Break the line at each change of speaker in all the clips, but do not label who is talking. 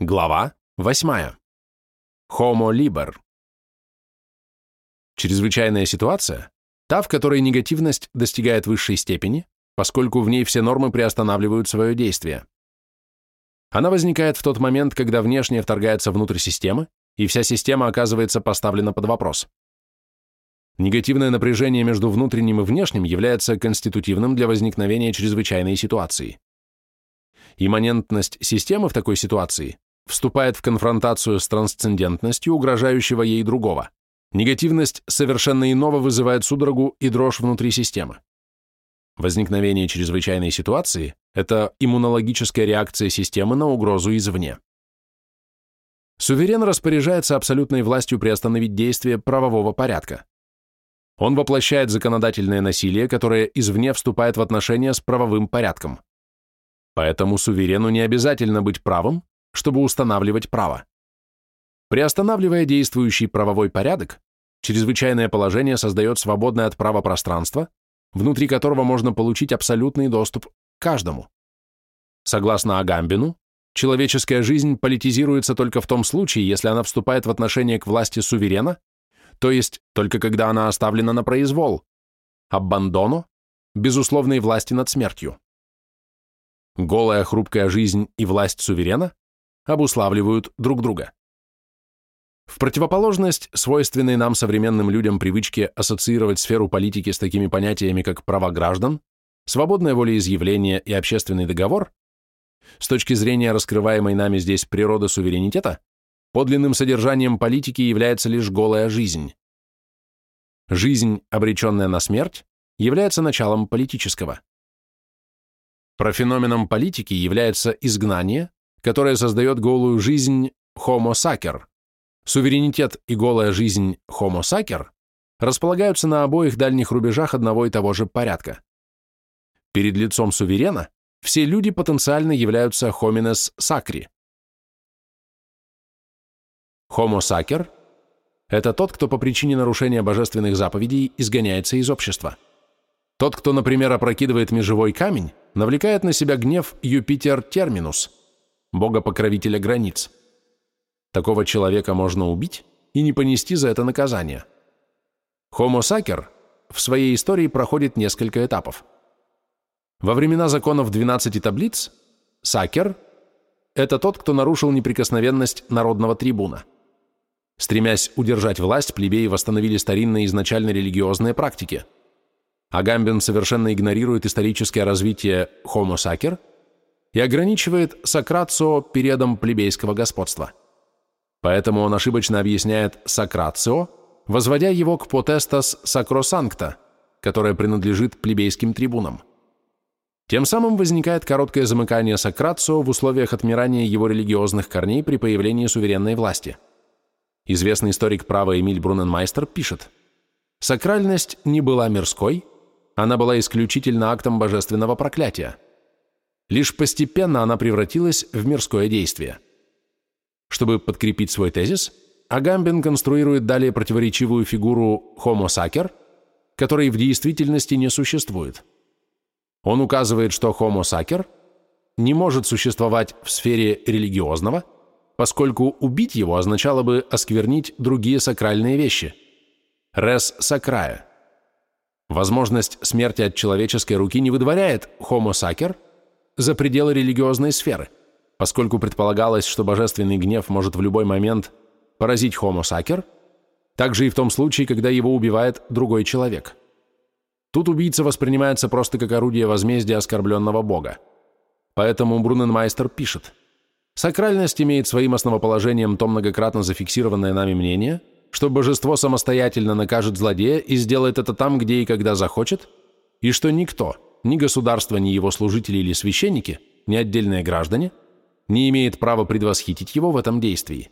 Глава 8. Homo liber. Чрезвычайная ситуация – та, в которой негативность достигает высшей степени, поскольку в ней все нормы приостанавливают свое действие. Она возникает в тот момент, когда внешнее вторгается внутрь системы, и вся система оказывается поставлена под вопрос. Негативное напряжение между внутренним и внешним является конститутивным для возникновения чрезвычайной ситуации. Имманентность системы в такой ситуации вступает в конфронтацию с трансцендентностью, угрожающего ей другого. Негативность совершенно иного вызывает судорогу и дрожь внутри системы. Возникновение чрезвычайной ситуации – это иммунологическая реакция системы на угрозу извне. Суверен распоряжается абсолютной властью приостановить действие правового порядка. Он воплощает законодательное насилие, которое извне вступает в отношения с правовым порядком. Поэтому суверену не обязательно быть правым, чтобы устанавливать право. Приостанавливая действующий правовой порядок, чрезвычайное положение создает свободное от права пространство, внутри которого можно получить абсолютный доступ к каждому. Согласно Агамбину, человеческая жизнь политизируется только в том случае, если она вступает в отношение к власти суверена, то есть только когда она оставлена на произвол, аббандоно, безусловной власти над смертью. Голая хрупкая жизнь и власть суверена обуславливают друг друга. В противоположность свойственной нам современным людям привычке ассоциировать сферу политики с такими понятиями, как права граждан, свободное волеизъявление и общественный договор, с точки зрения раскрываемой нами здесь природы суверенитета, подлинным содержанием политики является лишь голая жизнь. Жизнь, обреченная на смерть, является началом политического. Профеноменом политики является изгнание, которое создает голую жизнь Homo sacer. Суверенитет и голая жизнь Homo sacer располагаются на обоих дальних рубежах одного и того же порядка. Перед лицом суверена все люди потенциально являются homines sacri. Homo sacer – это тот, кто по причине нарушения божественных заповедей изгоняется из общества. Тот, кто, например, опрокидывает межевой камень, навлекает на себя гнев Юпитер Терминус – бога-покровителя границ. Такого человека можно убить и не понести за это наказание. Homo sacer в своей истории проходит несколько этапов. Во времена законов 12 таблиц сакер – это тот, кто нарушил неприкосновенность народного трибуна. Стремясь удержать власть, плебеи восстановили старинные изначально религиозные практики. Агамбен совершенно игнорирует историческое развитие Homo sacer – и ограничивает сакрацио периодом плебейского господства. Поэтому он ошибочно объясняет сакрацио, возводя его к потестас сакросанкта, которое принадлежит плебейским трибунам. Тем самым возникает короткое замыкание сакрацио в условиях отмирания его религиозных корней при появлении суверенной власти. Известный историк права Эмиль Бруненмайстер пишет, «Сакральность не была мирской, она была исключительно актом божественного проклятия. Лишь постепенно она превратилась в мирское действие. Чтобы подкрепить свой тезис, Агамбин конструирует далее противоречивую фигуру Homo sacer, которой в действительности не существует. Он указывает, что Homo sacer не может существовать в сфере религиозного, поскольку убить его означало бы осквернить другие сакральные вещи. Res sacrae. Возможность смерти от человеческой руки не выдворяет Homo sacer – за пределы религиозной сферы, поскольку предполагалось, что божественный гнев может в любой момент поразить Homo sacer, также и в том случае, когда его убивает другой человек. Тут убийца воспринимается просто как орудие возмездия оскорбленного бога. Поэтому Бруненмайстер пишет, «Сакральность имеет своим основоположением то многократно зафиксированное нами мнение, что божество самостоятельно накажет злодея и сделает это там, где и когда захочет, и что никто – ни государство, ни его служители или священники, ни отдельные граждане не имеет права предвосхитить его в этом действии.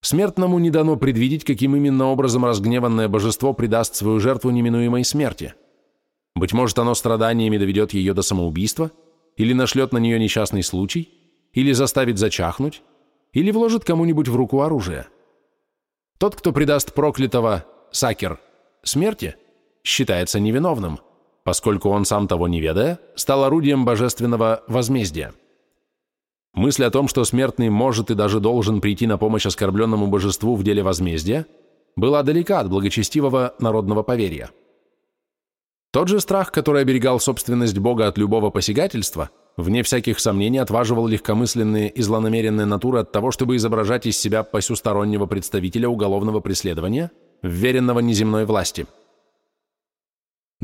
Смертному не дано предвидеть, каким именно образом разгневанное божество придаст свою жертву неминуемой смерти. Быть может, оно страданиями доведет ее до самоубийства, или нашлет на нее несчастный случай, или заставит зачахнуть, или вложит кому-нибудь в руку оружие. Тот, кто предаст проклятого, сакер, смерти, считается невиновным – поскольку он сам того не ведая, стал орудием божественного возмездия. мысль о том, что смертный может и даже должен прийти на помощь оскорбленному божеству в деле возмездия, была далека от благочестивого народного поверья. Тот же страх, который оберегал собственность Бога от любого посягательства, вне всяких сомнений отваживал легкомысленные и злонамеренные натуры от того, чтобы изображать из себя посюстороннего представителя уголовного преследования, вверенного неземной власти.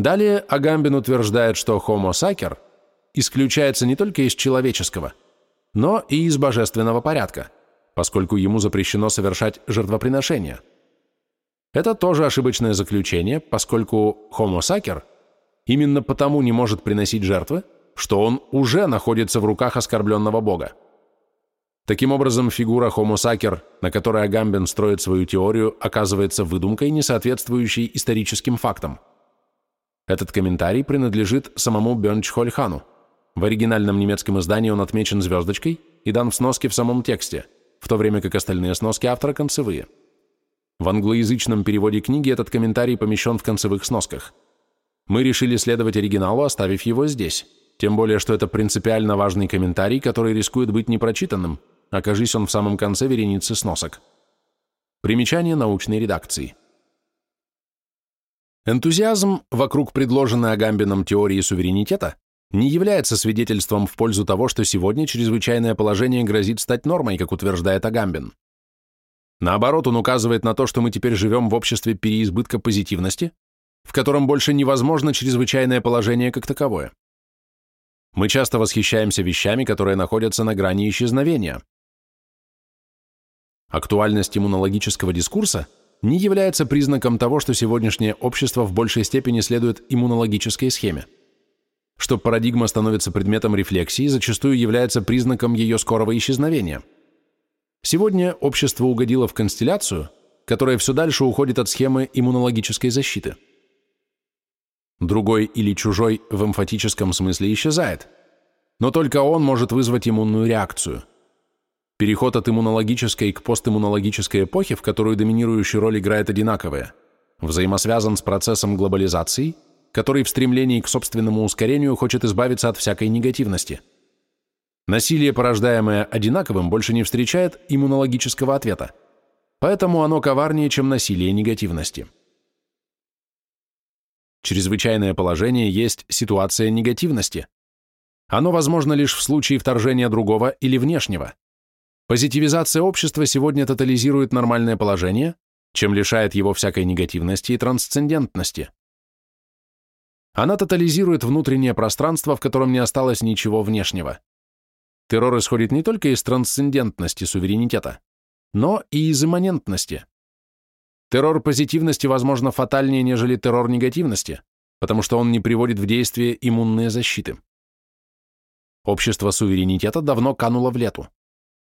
Далее Агамбин утверждает, что Homo sacer исключается не только из человеческого, но и из божественного порядка, поскольку ему запрещено совершать жертвоприношения. Это тоже ошибочное заключение, поскольку Homo sacer – именно потому не может приносить жертвы, что он уже находится в руках оскорбленного бога. Таким образом, фигура Homo sacer, на которой Агамбен строит свою теорию, оказывается выдумкой, не соответствующей историческим фактам. Этот комментарий принадлежит самому Бёрнчхольхану. В оригинальном немецком издании он отмечен звездочкой и дан в сноске в самом тексте, в то время как остальные сноски автора концевые. В англоязычном переводе книги этот комментарий помещен в концевых сносках – мы решили следовать оригиналу, оставив его здесь. Тем более, что это принципиально важный комментарий, который рискует быть непрочитанным, окажись он в самом конце вереницы сносок. Примечание научной редакции. Энтузиазм вокруг предложенной Агамбином теории суверенитета не является свидетельством в пользу того, что сегодня чрезвычайное положение грозит стать нормой, как утверждает Агамбин. Наоборот, он указывает на то, что мы теперь живем в обществе переизбытка позитивности, в котором больше невозможно чрезвычайное положение как таковое. Мы часто восхищаемся вещами, которые находятся на грани исчезновения. Актуальность иммунологического дискурса не является признаком того, что сегодняшнее общество в большей степени следует иммунологической схеме. Что парадигма становится предметом рефлексии, зачастую является признаком ее скорого исчезновения. Сегодня общество угодило в констелляцию, которая все дальше уходит от схемы иммунологической защиты – Другой или чужой в эмфатическом смысле исчезает. Но только он может вызвать иммунную реакцию. Переход от иммунологической к постиммунологической эпохе, в которую доминирующую роль играет одинаковое, взаимосвязан с процессом глобализации, который в стремлении к собственному ускорению хочет избавиться от всякой негативности. Насилие, порождаемое одинаковым, больше не встречает иммунологического ответа, поэтому оно коварнее, чем насилие негативности. Чрезвычайное положение есть ситуация негативности. Оно возможно лишь в случае вторжения другого или внешнего. Позитивизация общества сегодня тотализирует нормальное положение, чем лишает его всякой негативности и трансцендентности. Она тотализирует внутреннее пространство, в котором не осталось ничего внешнего. Террор исходит не только из трансцендентности суверенитета, но и из имманентности. Террор позитивности, возможно, фатальнее, нежели террор негативности, потому что он не приводит в действие иммунные защиты. Общество суверенитета давно кануло в лету.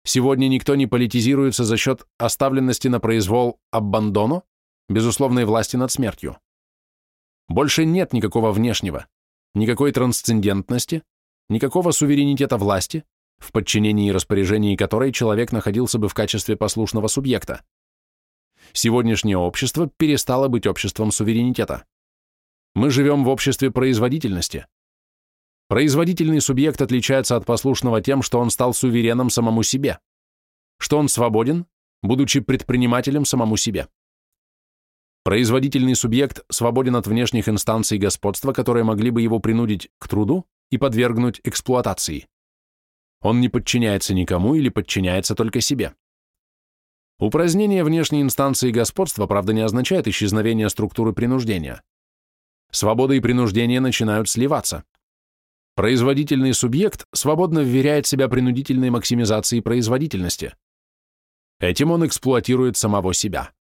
Сегодня никто не политизируется за счет оставленности на произвол аббандоно, безусловной власти над смертью. Больше нет никакого внешнего, никакой трансцендентности, никакого суверенитета власти, в подчинении и распоряжении которой человек находился бы в качестве послушного субъекта. Сегодняшнее общество перестало быть обществом суверенитета. Мы живем в обществе производительности. Производительный субъект отличается от послушного тем, что он стал сувереном самому себе, что он свободен, будучи предпринимателем самому себе. Производительный субъект свободен от внешних инстанций господства, которые могли бы его принудить к труду и подвергнуть эксплуатации. Он не подчиняется никому или подчиняется только себе. Упразднение внешней инстанции господства, правда, не означает исчезновение структуры принуждения. Свобода и принуждение начинают сливаться. Производительный субъект свободно вверяет себя принудительной максимизации производительности. Этим он эксплуатирует самого себя.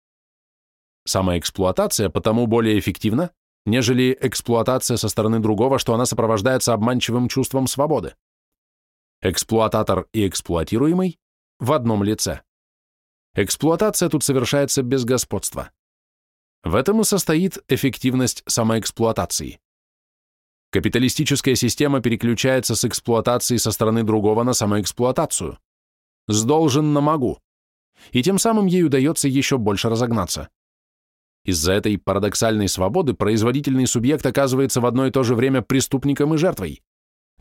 Самоэксплуатация потому более эффективна, нежели эксплуатация со стороны другого, что она сопровождается обманчивым чувством свободы. Эксплуататор и эксплуатируемый в одном лице. Эксплуатация тут совершается без господства. В этом и состоит эффективность самоэксплуатации. Капиталистическая система переключается с эксплуатации со стороны другого на самоэксплуатацию. С должен на могу. И тем самым ей удается еще больше разогнаться. Из-за этой парадоксальной свободы производительный субъект оказывается в одно и то же время преступником и жертвой,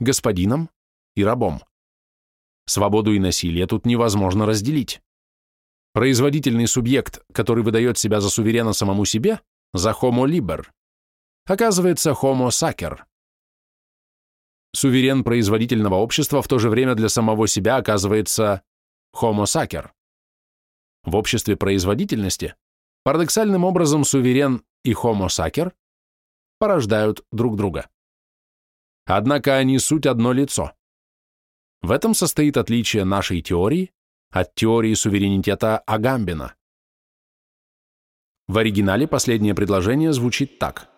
господином и рабом. Свободу и насилие тут невозможно разделить. Производительный субъект, который выдает себя за суверена самому себе, за homo liber, оказывается homo sacer. Суверен производительного общества в то же время для самого себя оказывается homo sacer. В обществе производительности парадоксальным образом суверен и homo sacer порождают друг друга. Однако они суть одно лицо. В этом состоит отличие нашей теории от теории суверенитета Агамбина. В оригинале последнее предложение звучит так.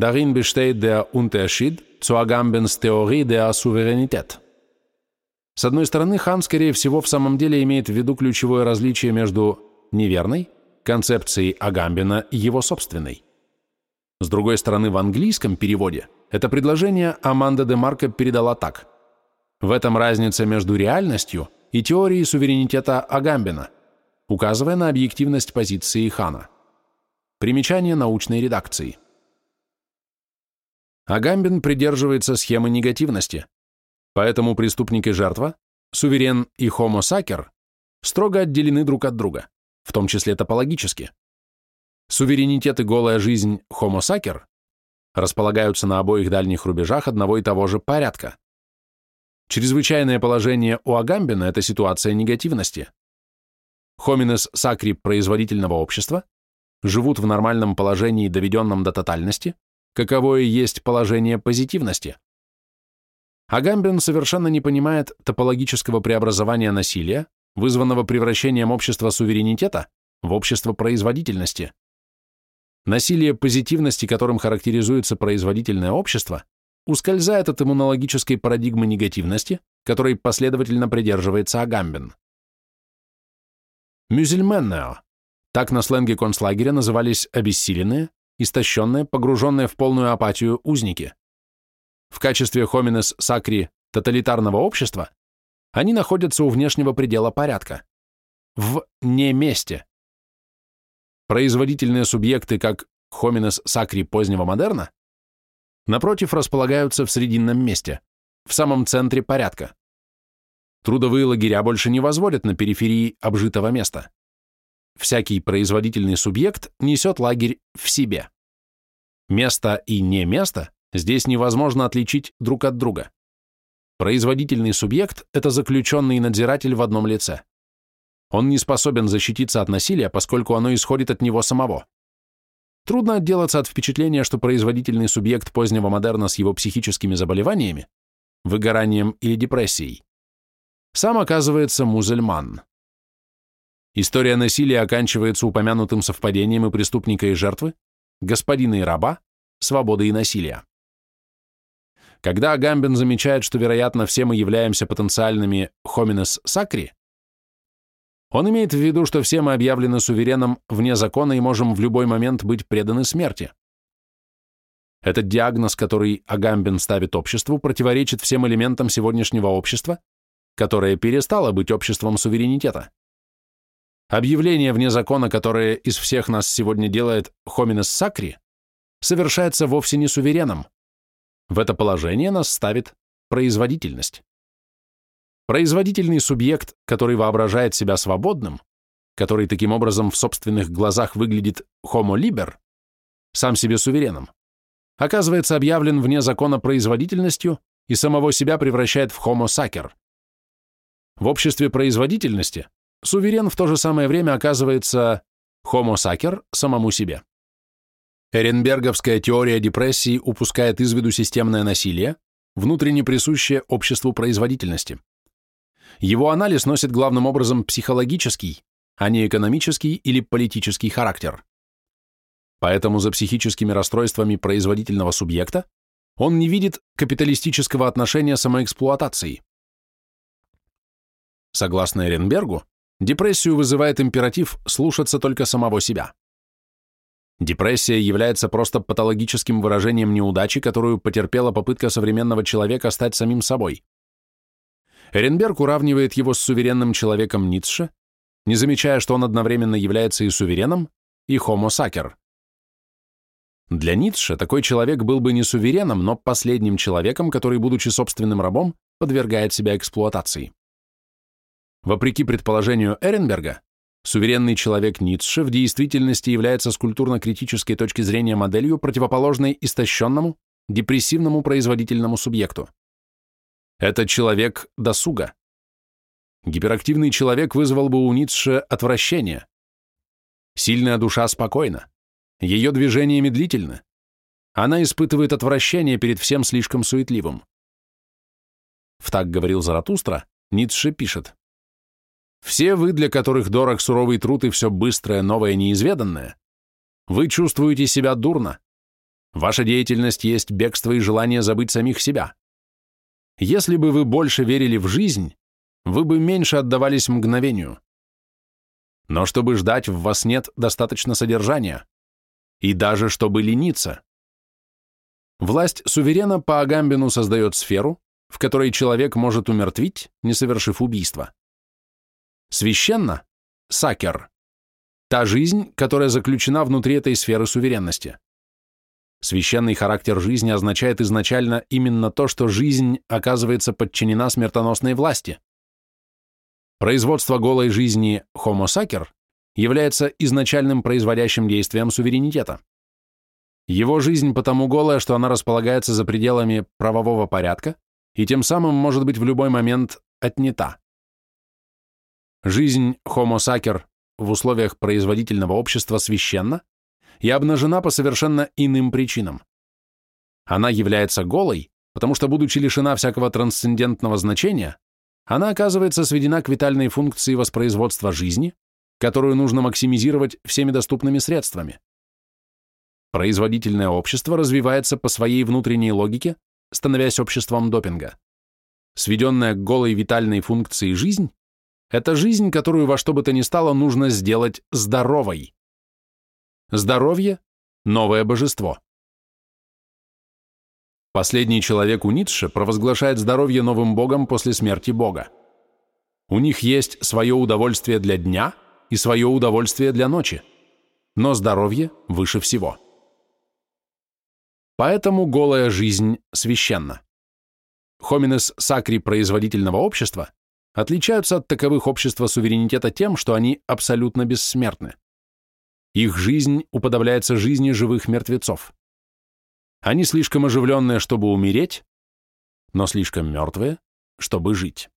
Darin besteht der Unterschied zu Agambens Theorie der Souveränität. С одной стороны, Хан, скорее всего, в самом деле имеет в виду ключевое различие между неверной концепцией Агамбина и его собственной. С другой стороны, в английском переводе это предложение Аманда де Марко передала так. В этом разница между реальностью и теорией суверенитета Агамбина, указывая на объективность позиции Хана. Примечание научной редакции. Агамбин придерживается схемы негативности, поэтому преступник и жертва, суверен и sacer строго отделены друг от друга, в том числе топологически. Суверенитет и голая жизнь sacer располагаются на обоих дальних рубежах одного и того же порядка. Чрезвычайное положение у Агамбина – это ситуация негативности. Хоминес сакри производительного общества живут в нормальном положении, доведенном до тотальности, каковое есть положение позитивности. Агамбин совершенно не понимает топологического преобразования насилия, вызванного превращением общества суверенитета в общество производительности. Насилие позитивности, которым характеризуется производительное общество, ускользает от иммунологической парадигмы негативности, которой последовательно придерживается Агамбин. Мюзельменнео. Так на сленге концлагеря назывались обессиленные, истощенные, погруженные в полную апатию узники. В качестве хоминес сакри тоталитарного общества они находятся у внешнего предела порядка. В не месте. Производительные субъекты, как хоминес сакри позднего модерна, напротив, располагаются в срединном месте, в самом центре порядка. Трудовые лагеря больше не возводят на периферии обжитого места. Всякий производительный субъект несет лагерь в себе. Место и не место здесь невозможно отличить друг от друга. Производительный субъект – это заключенный надзиратель в одном лице. Он не способен защититься от насилия, поскольку оно исходит от него самого. Трудно отделаться от впечатления, что производительный субъект позднего модерна с его психическими заболеваниями, выгоранием или депрессией, сам оказывается музельман. История насилия оканчивается упомянутым совпадением и преступника и жертвы, господина и раба, свободы и насилия. Когда Агамбин замечает, что, вероятно, все мы являемся потенциальными homines sacri, он имеет в виду, что все мы объявлены сувереном вне закона и можем в любой момент быть преданы смерти. Этот диагноз, который Агамбин ставит обществу, противоречит всем элементам сегодняшнего общества, которое перестало быть обществом суверенитета. Объявление вне закона, которое из всех нас сегодня делает homines sacri, совершается вовсе не сувереном. В это положение нас ставит производительность. Производительный субъект, который воображает себя свободным, который таким образом в собственных глазах выглядит homo liber, сам себе сувереном, оказывается объявлен вне закона производительностью и самого себя превращает в homo sacer. В обществе производительности суверен в то же самое время оказывается sacer самому себе. Эренберговская теория депрессии упускает из виду системное насилие, внутренне присущее обществу производительности. Его анализ носит главным образом психологический, а не экономический или политический характер. Поэтому за психическими расстройствами производительного субъекта он не видит капиталистического отношения самоэксплуатации. Согласно Эренбергу, депрессию вызывает императив слушаться только самого себя. Депрессия является просто патологическим выражением неудачи, которую потерпела попытка современного человека стать самим собой. Эренберг уравнивает его с суверенным человеком Ницше, не замечая, что он одновременно является и сувереном, и sacer. Для Ницше такой человек был бы не сувереном, но последним человеком, который, будучи собственным рабом, подвергает себя эксплуатации. Вопреки предположению Эренберга, суверенный человек Ницше в действительности является с культурно-критической точки зрения моделью, противоположной истощенному, депрессивному производительному субъекту. Это человек досуга. Гиперактивный человек вызвал бы у Ницше отвращение. Сильная душа спокойна. Ее движения медлительны. Она испытывает отвращение перед всем слишком суетливым. В «Так говорил Заратустра» Ницше пишет. «Все вы, для которых дорог суровый труд и все быстрое, новое, неизведанное, вы чувствуете себя дурно. Ваша деятельность есть бегство и желание забыть самих себя. Если бы вы больше верили в жизнь, вы бы меньше отдавались мгновению. Но чтобы ждать, в вас нет достаточно содержания. И даже чтобы лениться. Власть суверена по Агамбину создает сферу, в которой человек может умертвить, не совершив убийства. Священно – сакер. Та жизнь, которая заключена внутри этой сферы суверенности. Священный характер жизни означает изначально именно то, что жизнь оказывается подчинена смертоносной власти. Производство голой жизни Homo sacer является изначальным производящим действием суверенитета. Его жизнь потому голая, что она располагается за пределами правового порядка и тем самым может быть в любой момент отнята. Жизнь Homo sacer в условиях производительного общества священна и обнажена по совершенно иным причинам. Она является голой, потому что, будучи лишена всякого трансцендентного значения, она оказывается сведена к витальной функции воспроизводства жизни, которую нужно максимизировать всеми доступными средствами. Производительное общество развивается по своей внутренней логике, становясь обществом допинга. Сведенная к голой витальной функции жизнь – это жизнь, которую во что бы то ни стало нужно сделать здоровой. Здоровье – новое божество. Последний человек у Ницше провозглашает здоровье новым богом после смерти бога. У них есть свое удовольствие для дня и свое удовольствие для ночи, но здоровье выше всего. Поэтому голая жизнь священна. Хоминес сакри производительного общества отличаются от таковых общества суверенитета тем, что они абсолютно бессмертны. Их жизнь уподобляется жизни живых мертвецов. Они слишком оживленные, чтобы умереть, но слишком мертвые, чтобы жить.